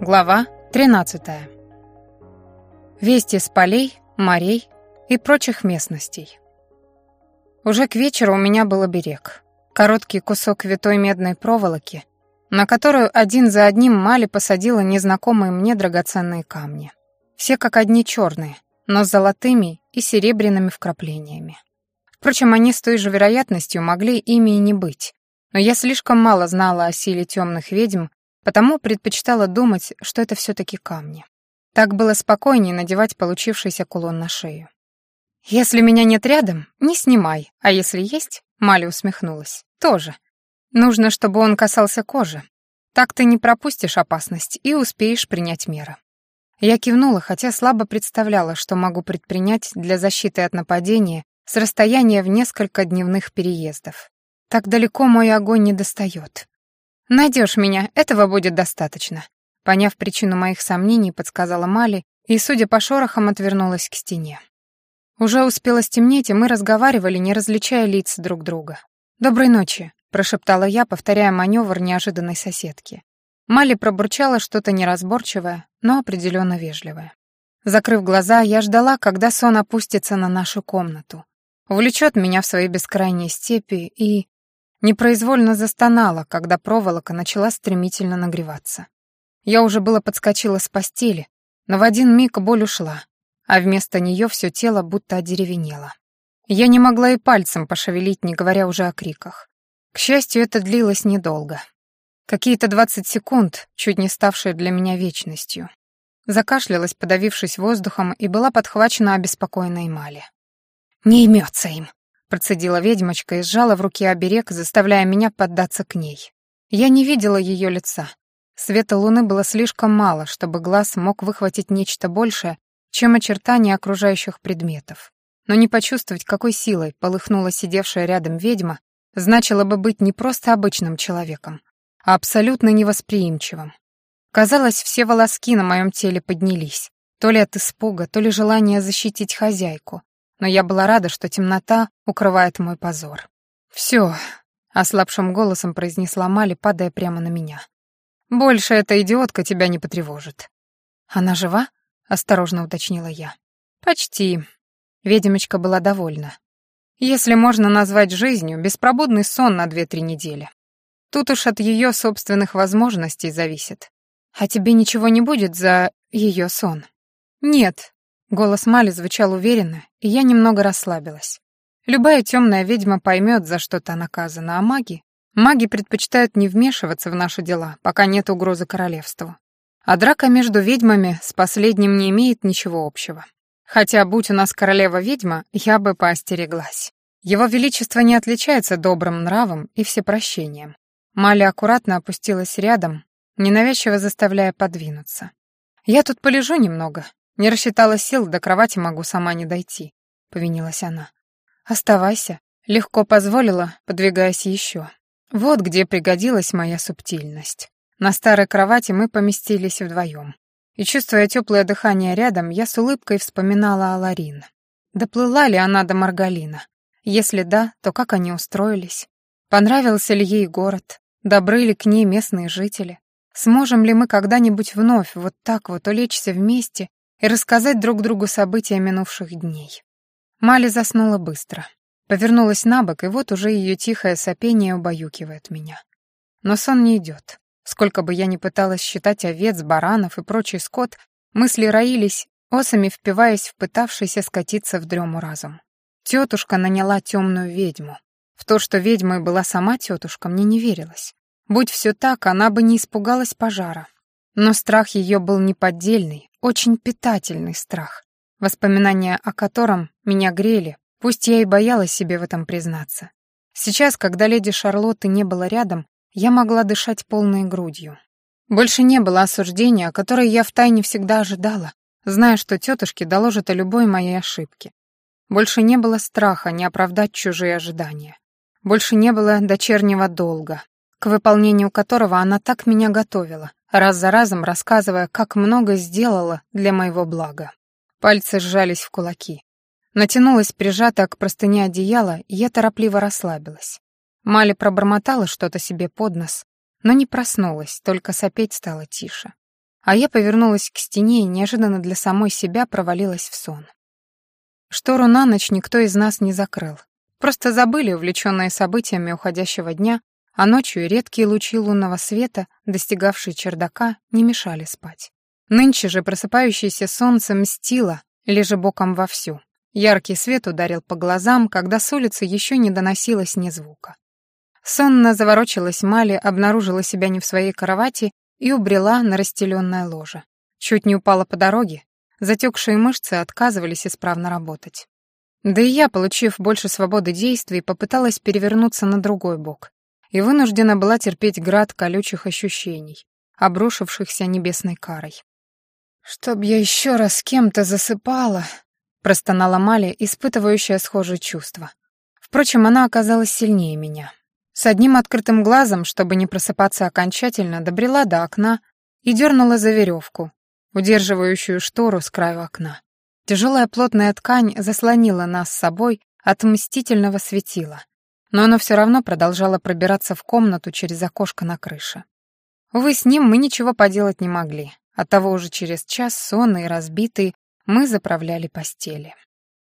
Глава 13. Вести с полей, морей и прочих местностей. Уже к вечеру у меня был оберег. Короткий кусок витой медной проволоки, на которую один за одним Мали посадила незнакомые мне драгоценные камни. Все как одни черные, но с золотыми и серебряными вкраплениями. Впрочем, они с той же вероятностью могли ими и не быть, но я слишком мало знала о силе темных ведьм, потому предпочитала думать, что это все-таки камни. Так было спокойнее надевать получившийся кулон на шею. «Если меня нет рядом, не снимай, а если есть...» — Мали усмехнулась. «Тоже. Нужно, чтобы он касался кожи. Так ты не пропустишь опасность и успеешь принять меры». Я кивнула, хотя слабо представляла, что могу предпринять для защиты от нападения с расстояния в несколько дневных переездов. Так далеко мой огонь не достает. Найдешь меня, этого будет достаточно. Поняв причину моих сомнений, подсказала Мали и, судя по шорохам, отвернулась к стене. Уже успело стемнеть, и мы разговаривали, не различая лиц друг друга. «Доброй ночи», — прошептала я, повторяя маневр неожиданной соседки. Мали пробурчала что-то неразборчивое, но определенно вежливое. Закрыв глаза, я ждала, когда сон опустится на нашу комнату, увлечет меня в свои бескрайние степи и Непроизвольно застонала, когда проволока начала стремительно нагреваться. Я уже было подскочила с постели, но в один миг боль ушла, а вместо нее все тело будто одеревенело. Я не могла и пальцем пошевелить, не говоря уже о криках. К счастью, это длилось недолго. Какие-то двадцать секунд, чуть не ставшие для меня вечностью. Закашлялась, подавившись воздухом, и была подхвачена обеспокоенной Мали. «Не имется им», Процедила ведьмочка и сжала в руке оберег, заставляя меня поддаться к ней. Я не видела ее лица. Света луны было слишком мало, чтобы глаз мог выхватить нечто большее, чем очертания окружающих предметов. Но не почувствовать, какой силой полыхнула сидевшая рядом ведьма, значило бы быть не просто обычным человеком, а абсолютно невосприимчивым. Казалось, все волоски на моем теле поднялись, то ли от испуга, то ли желания защитить хозяйку, но я была рада, что темнота укрывает мой позор. «Всё», — ослабшим голосом произнесла Мали, падая прямо на меня. «Больше эта идиотка тебя не потревожит». «Она жива?» — осторожно уточнила я. «Почти». Ведьмочка была довольна. Если можно назвать жизнью, беспробудный сон на две-три недели. Тут уж от её собственных возможностей зависит. А тебе ничего не будет за её сон? Нет, Голос Мали звучал уверенно, и я немного расслабилась. Любая темная ведьма поймет, за что-то наказана, а маги? Маги предпочитают не вмешиваться в наши дела, пока нет угрозы королевству. А драка между ведьмами с последним не имеет ничего общего. Хотя, будь у нас королева-ведьма, я бы поостереглась. Его Величество не отличается добрым нравом и всепрощением. Мали аккуратно опустилась рядом, ненавязчиво заставляя подвинуться. «Я тут полежу немного, не рассчитала сил, до кровати могу сама не дойти», — повинилась она. «Оставайся», — легко позволила, подвигаясь еще. Вот где пригодилась моя субтильность. На старой кровати мы поместились вдвоем. И, чувствуя теплое дыхание рядом, я с улыбкой вспоминала о Ларин. Доплыла ли она до Маргалина? Если да, то как они устроились? Понравился ли ей город? Добры ли к ней местные жители? Сможем ли мы когда-нибудь вновь вот так вот улечься вместе и рассказать друг другу события минувших дней. Мали заснула быстро. Повернулась на бок, и вот уже ее тихое сопение убаюкивает меня. Но сон не идет. Сколько бы я ни пыталась считать овец, баранов и прочий скот, мысли роились, осами впиваясь в пытавшийся скатиться в дрему разум. Тетушка наняла темную ведьму. В то, что ведьмой была сама тетушка, мне не верилось. Будь все так, она бы не испугалась пожара. Но страх ее был неподдельный, очень питательный страх, воспоминания о котором меня грели, пусть я и боялась себе в этом признаться. Сейчас, когда леди Шарлотты не было рядом, я могла дышать полной грудью. Больше не было осуждения, которое я втайне всегда ожидала, зная, что тетушки доложат о любой моей ошибке. Больше не было страха не оправдать чужие ожидания. Больше не было дочернего долга, к выполнению которого она так меня готовила, раз за разом рассказывая, как много сделала для моего блага. Пальцы сжались в кулаки. Натянулась прижатая к простыне одеяла, и я торопливо расслабилась. Мали пробормотала что-то себе под нос, но не проснулась, только сопеть стало тише. а я повернулась к стене и неожиданно для самой себя провалилась в сон. Штору на ночь никто из нас не закрыл. Просто забыли, увлеченные событиями уходящего дня, а ночью редкие лучи лунного света, достигавшие чердака, не мешали спать. Нынче же просыпающееся солнце мстило, лежа боком вовсю. Яркий свет ударил по глазам, когда с улицы еще не доносилось ни звука. Сонно заворочилась Мали, обнаружила себя не в своей кровати и убрела на расстеленное ложе. Чуть не упала по дороге, затекшие мышцы отказывались исправно работать. Да и я, получив больше свободы действий, попыталась перевернуться на другой бок и вынуждена была терпеть град колючих ощущений, обрушившихся небесной карой. «Чтоб я еще раз кем-то засыпала», — простонала Маля, испытывающая схожие чувства. Впрочем, она оказалась сильнее меня. С одним открытым глазом, чтобы не просыпаться окончательно, добрела до окна и дернула за веревку, удерживающую штору с краю окна. Тяжелая плотная ткань заслонила нас с собой от мстительного светила, но оно все равно продолжало пробираться в комнату через окошко на крыше. Увы, с ним мы ничего поделать не могли. Оттого уже через час, сонные и разбитые, мы заправляли постели.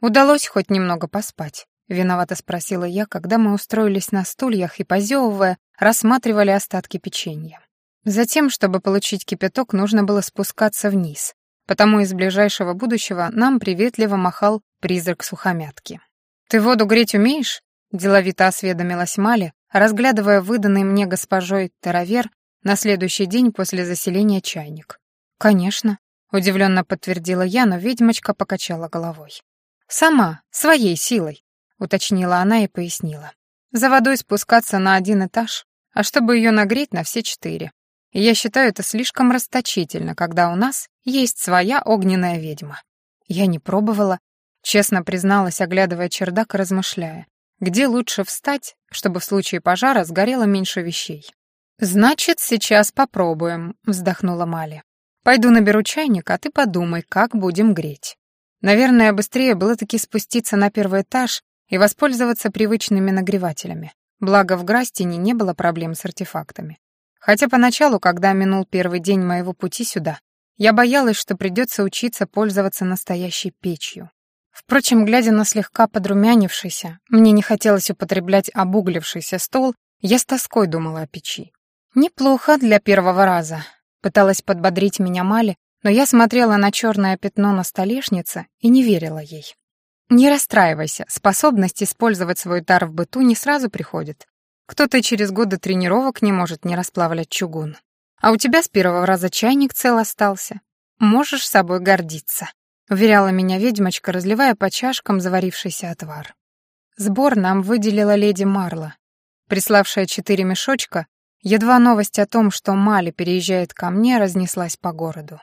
Удалось хоть немного поспать. Виновато спросила я, когда мы устроились на стульях и, позевывая, рассматривали остатки печенья. Затем, чтобы получить кипяток, нужно было спускаться вниз, потому из ближайшего будущего нам приветливо махал призрак сухомятки. «Ты воду греть умеешь?» — деловито осведомилась Мали, разглядывая выданный мне госпожой Таравер на следующий день после заселения чайник. «Конечно», — удивленно подтвердила я, но ведьмочка покачала головой. «Сама, своей силой уточнила она и пояснила. За водой спускаться на один этаж, а чтобы ее нагреть на все четыре. Я считаю это слишком расточительно, когда у нас есть своя огненная ведьма. Я не пробовала, честно призналась, оглядывая чердак и размышляя, где лучше встать, чтобы в случае пожара сгорело меньше вещей. «Значит, сейчас попробуем», — вздохнула Мали. «Пойду наберу чайник, а ты подумай, как будем греть». Наверное, быстрее было таки спуститься на первый этаж и воспользоваться привычными нагревателями. Благо в Грастине не было проблем с артефактами. Хотя поначалу, когда минул первый день моего пути сюда, я боялась, что придется учиться пользоваться настоящей печью. Впрочем, глядя на слегка подрумянившийся, мне не хотелось употреблять обуглившийся стол, я с тоской думала о печи. «Неплохо для первого раза», — пыталась подбодрить меня Мали, но я смотрела на черное пятно на столешнице и не верила ей. Не расстраивайся, способность использовать свой дар в быту не сразу приходит. Кто-то через годы тренировок не может не расплавлять чугун. А у тебя с первого раза чайник цел остался. Можешь собой гордиться», — уверяла меня ведьмочка, разливая по чашкам заварившийся отвар. Сбор нам выделила леди Марла, приславшая четыре мешочка, едва новость о том, что Мали переезжает ко мне, разнеслась по городу.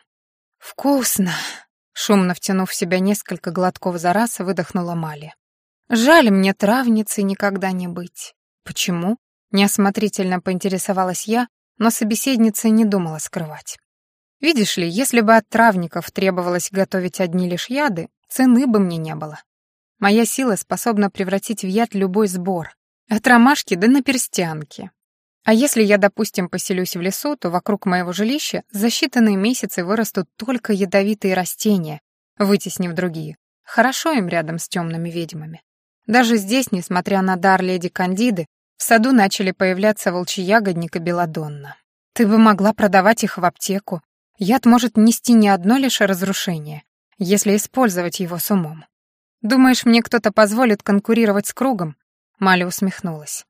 «Вкусно!» Шумно втянув в себя несколько глотков за раз, выдохнула Мали. «Жаль мне травницей никогда не быть». «Почему?» Неосмотрительно поинтересовалась я, но собеседница не думала скрывать. «Видишь ли, если бы от травников требовалось готовить одни лишь яды, цены бы мне не было. Моя сила способна превратить в яд любой сбор, от ромашки до наперстянки. А если я, допустим, поселюсь в лесу, то вокруг моего жилища за считанные месяцы вырастут только ядовитые растения, вытеснив другие. Хорошо им рядом с темными ведьмами. Даже здесь, несмотря на дар леди Кандиды, в саду начали появляться волчий ягодник и белладонна. Ты бы могла продавать их в аптеку. Яд может нести не одно лишь разрушение, если использовать его с умом. Думаешь, мне кто-то позволит конкурировать с кругом? Маля усмехнулась.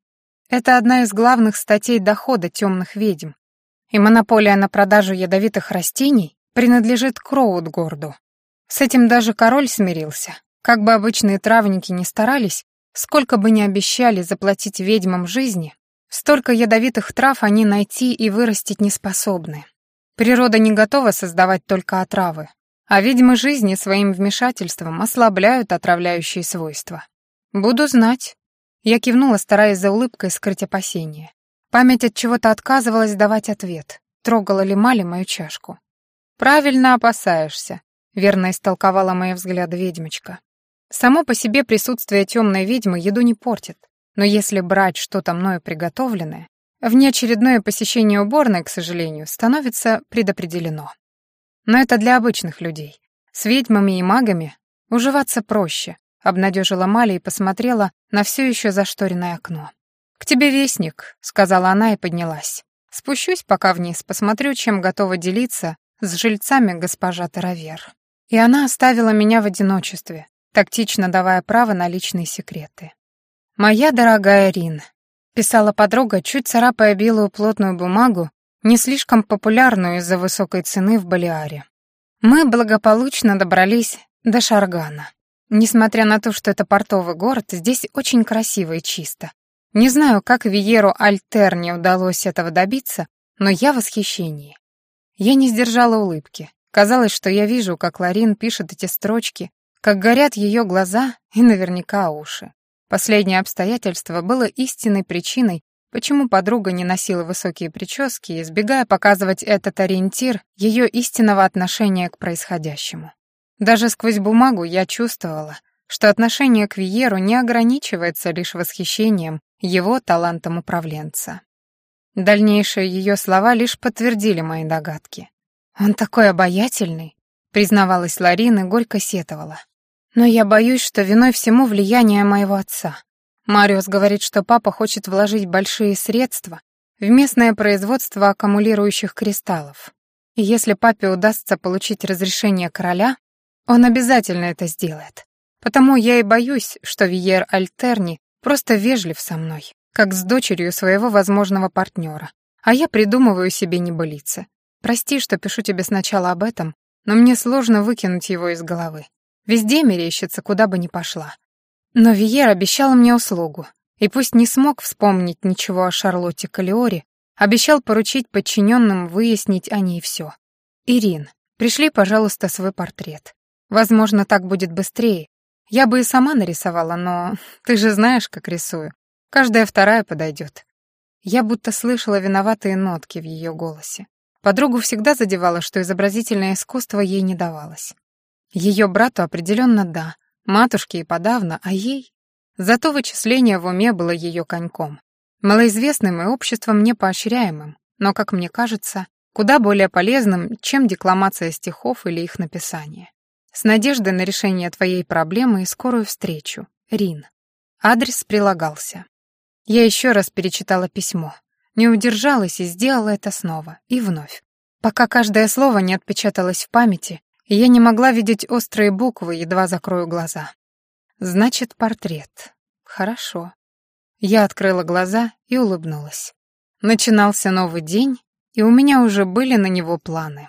Это одна из главных статей дохода темных ведьм. И монополия на продажу ядовитых растений принадлежит Кроудгорду. С этим даже король смирился. Как бы обычные травники ни старались, сколько бы ни обещали заплатить ведьмам жизни, столько ядовитых трав они найти и вырастить не способны. Природа не готова создавать только отравы, а ведьмы жизни своим вмешательством ослабляют отравляющие свойства. Буду знать, я кивнула, стараясь за улыбкой скрыть опасения. Память от чего-то отказывалась давать ответ. Трогала ли Мали мою чашку? «Правильно опасаешься», — верно истолковала мои взгляды ведьмочка. Само по себе присутствие темной ведьмы еду не портит, но если брать что-то мною приготовленное, Внеочередное посещение уборной, к сожалению, становится предопределено. Но это для обычных людей. С ведьмами и магами уживаться проще, обнадежила Маля и посмотрела на все еще зашторенное окно. «К тебе вестник», — сказала она и поднялась. «Спущусь пока вниз, посмотрю, чем готова делиться с жильцами госпожа Таравер». И она оставила меня в одиночестве, тактично давая право на личные секреты. «Моя дорогая Рин», — писала подруга, чуть царапая белую плотную бумагу, не слишком популярную из-за высокой цены в Балиаре. Мы благополучно добрались до Шаргана. Несмотря на то, что это портовый город, здесь очень красиво и чисто. Не знаю, как Виеру Альтерне удалось этого добиться, но я в восхищении. Я не сдержала улыбки. Казалось, что я вижу, как Ларин пишет эти строчки, как горят ее глаза и наверняка уши. Последнее обстоятельство было истинной причиной, почему подруга не носила высокие прически, избегая показывать этот ориентир ее истинного отношения к происходящему. Даже сквозь бумагу я чувствовала, что отношение к Виеру не ограничивается лишь восхищением его талантом управленца. Дальнейшие ее слова лишь подтвердили мои догадки. «Он такой обаятельный», — признавалась Ларина горько сетовала. «Но я боюсь, что виной всему влияние моего отца. Мариус говорит, что папа хочет вложить большие средства в местное производство аккумулирующих кристаллов. И если папе удастся получить разрешение короля, он обязательно это сделает. Потому я и боюсь, что Виер Альтерни просто вежлив со мной, как с дочерью своего возможного партнера. А я придумываю себе небылицы. Прости, что пишу тебе сначала об этом, но мне сложно выкинуть его из головы. Везде мерещится, куда бы ни пошла. Но Виер обещал мне услугу, и пусть не смог вспомнить ничего о Шарлотте Калиоре, обещал поручить подчиненным выяснить о ней все. «Ирин, пришли, пожалуйста, свой портрет. Возможно, так будет быстрее. Я бы и сама нарисовала, но ты же знаешь, как рисую. Каждая вторая подойдет. Я будто слышала виноватые нотки в ее голосе. Подругу всегда задевало, что изобразительное искусство ей не давалось. Ее брату определенно да, матушке и подавно, а ей... Зато вычисление в уме было ее коньком. Малоизвестным и обществом не поощряемым, но, как мне кажется, куда более полезным, чем декламация стихов или их написание. С надеждой на решение твоей проблемы и скорую встречу. Рин. Адрес прилагался. Я еще раз перечитала письмо. Не удержалась и сделала это снова. И вновь. Пока каждое слово не отпечаталось в памяти, я не могла видеть острые буквы, едва закрою глаза. Значит, портрет. Хорошо. Я открыла глаза и улыбнулась. Начинался новый день, и у меня уже были на него планы.